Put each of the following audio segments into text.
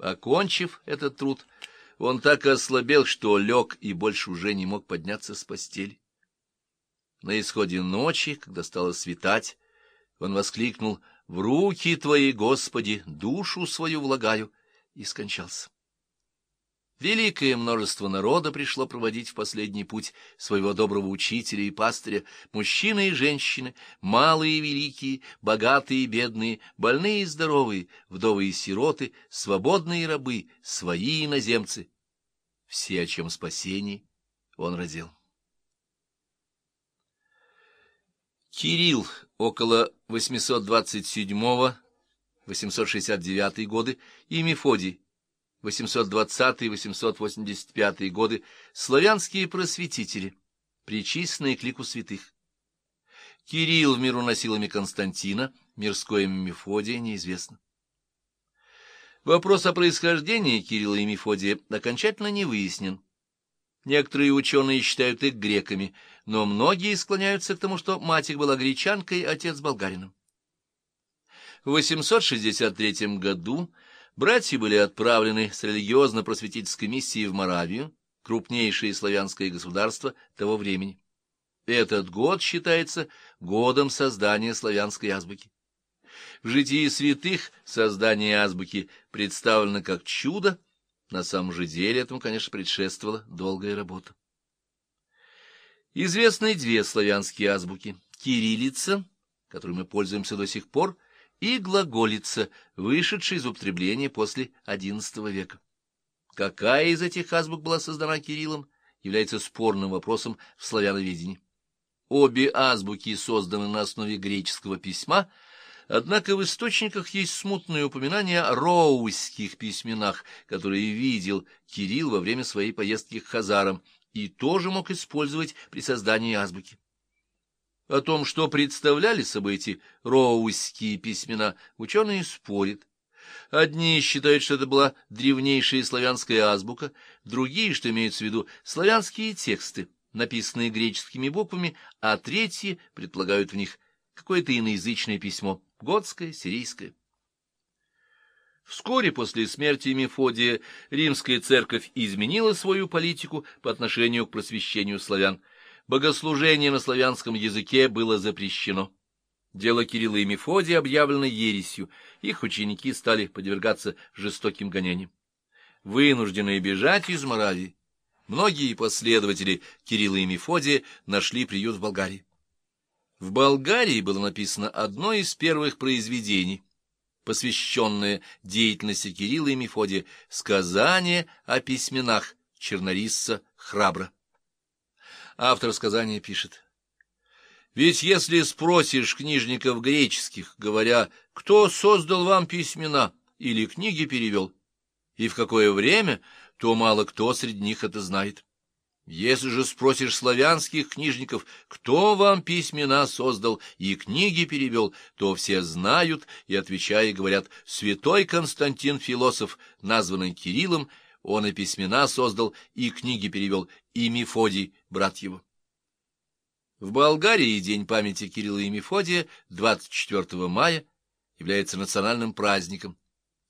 Окончив этот труд, он так ослабел, что лег и больше уже не мог подняться с постели. На исходе ночи, когда стало светать, он воскликнул «В руки твои, Господи, душу свою влагаю!» и скончался. Великое множество народа пришло проводить в последний путь своего доброго учителя и пастыря, мужчины и женщины, малые и великие, богатые и бедные, больные и здоровые, вдовы и сироты, свободные и рабы, свои иноземцы. Все, о чем спасении он родил. Кирилл около 827-869 годы и Мефодий 820-885 годы славянские просветители, причисленные к лику святых. Кирилл в миру носилами Константина, мирское Мефодия неизвестно. Вопрос о происхождении Кирилла и Мефодия окончательно не выяснен. Некоторые ученые считают их греками, но многие склоняются к тому, что мать их была гречанкой, отец болгарином. В 863 году Братья были отправлены с религиозно-просветительской миссией в Моравию, крупнейшее славянское государство того времени. Этот год считается годом создания славянской азбуки. В житии святых создание азбуки представлено как чудо, на самом же деле этому, конечно, предшествовала долгая работа. Известны две славянские азбуки — кириллица, которой мы пользуемся до сих пор, — и глаголица, вышедшая из употребления после XI века. Какая из этих азбук была создана Кириллом, является спорным вопросом в славяноведении. Обе азбуки созданы на основе греческого письма, однако в источниках есть смутное упоминание о роуських письменах, которые видел Кирилл во время своей поездки к Хазарам и тоже мог использовать при создании азбуки. О том, что представляли собой эти роуськие письмена, ученые спорят. Одни считают, что это была древнейшая славянская азбука, другие, что имеются в виду славянские тексты, написанные греческими буквами, а третьи предполагают в них какое-то иноязычное письмо, готское, сирийское. Вскоре после смерти Мефодия римская церковь изменила свою политику по отношению к просвещению славян богослужение на славянском языке было запрещено. Дело Кирилла и Мефодия объявлено ересью, их ученики стали подвергаться жестоким гонениям. Вынужденные бежать из Моравии, многие последователи Кирилла и Мефодия нашли приют в Болгарии. В Болгарии было написано одно из первых произведений, посвященное деятельности Кирилла и Мефодия, сказание о письменах чернорисца Храбра. Автор сказания пишет. Ведь если спросишь книжников греческих, говоря, кто создал вам письмена или книги перевел, и в какое время, то мало кто среди них это знает. Если же спросишь славянских книжников, кто вам письмена создал и книги перевел, то все знают и, отвечая, говорят, святой Константин Философ, названный Кириллом, он и письмена создал, и книги перевел, и Мефодий, брат его. В Болгарии День памяти Кирилла и Мефодия 24 мая является национальным праздником.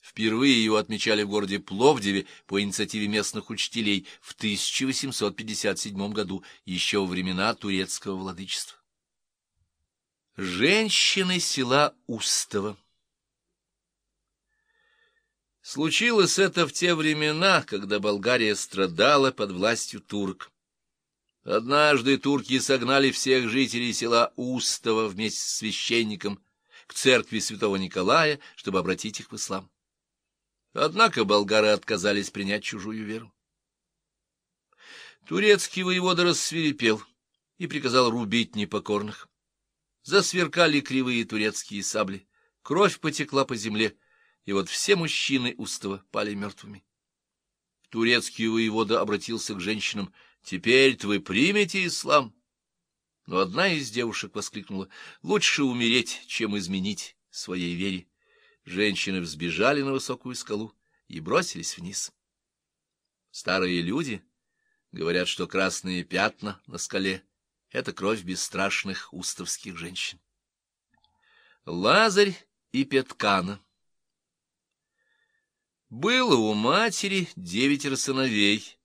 Впервые его отмечали в городе Пловдиве по инициативе местных учителей в 1857 году, еще во времена турецкого владычества. Женщины села Устово Случилось это в те времена, когда Болгария страдала под властью турок. Однажды турки согнали всех жителей села Устово вместе с священником к церкви святого Николая, чтобы обратить их в ислам. Однако болгары отказались принять чужую веру. Турецкий воевода рассверепел и приказал рубить непокорных. Засверкали кривые турецкие сабли, кровь потекла по земле, и вот все мужчины Устова пали мертвыми. Турецкий воевода обратился к женщинам, «Теперь вы примете ислам?» Но одна из девушек воскликнула, «Лучше умереть, чем изменить своей вере». Женщины взбежали на высокую скалу и бросились вниз. Старые люди говорят, что красные пятна на скале — это кровь бесстрашных устовских женщин. Лазарь и Петкана Было у матери девятеро сыновей,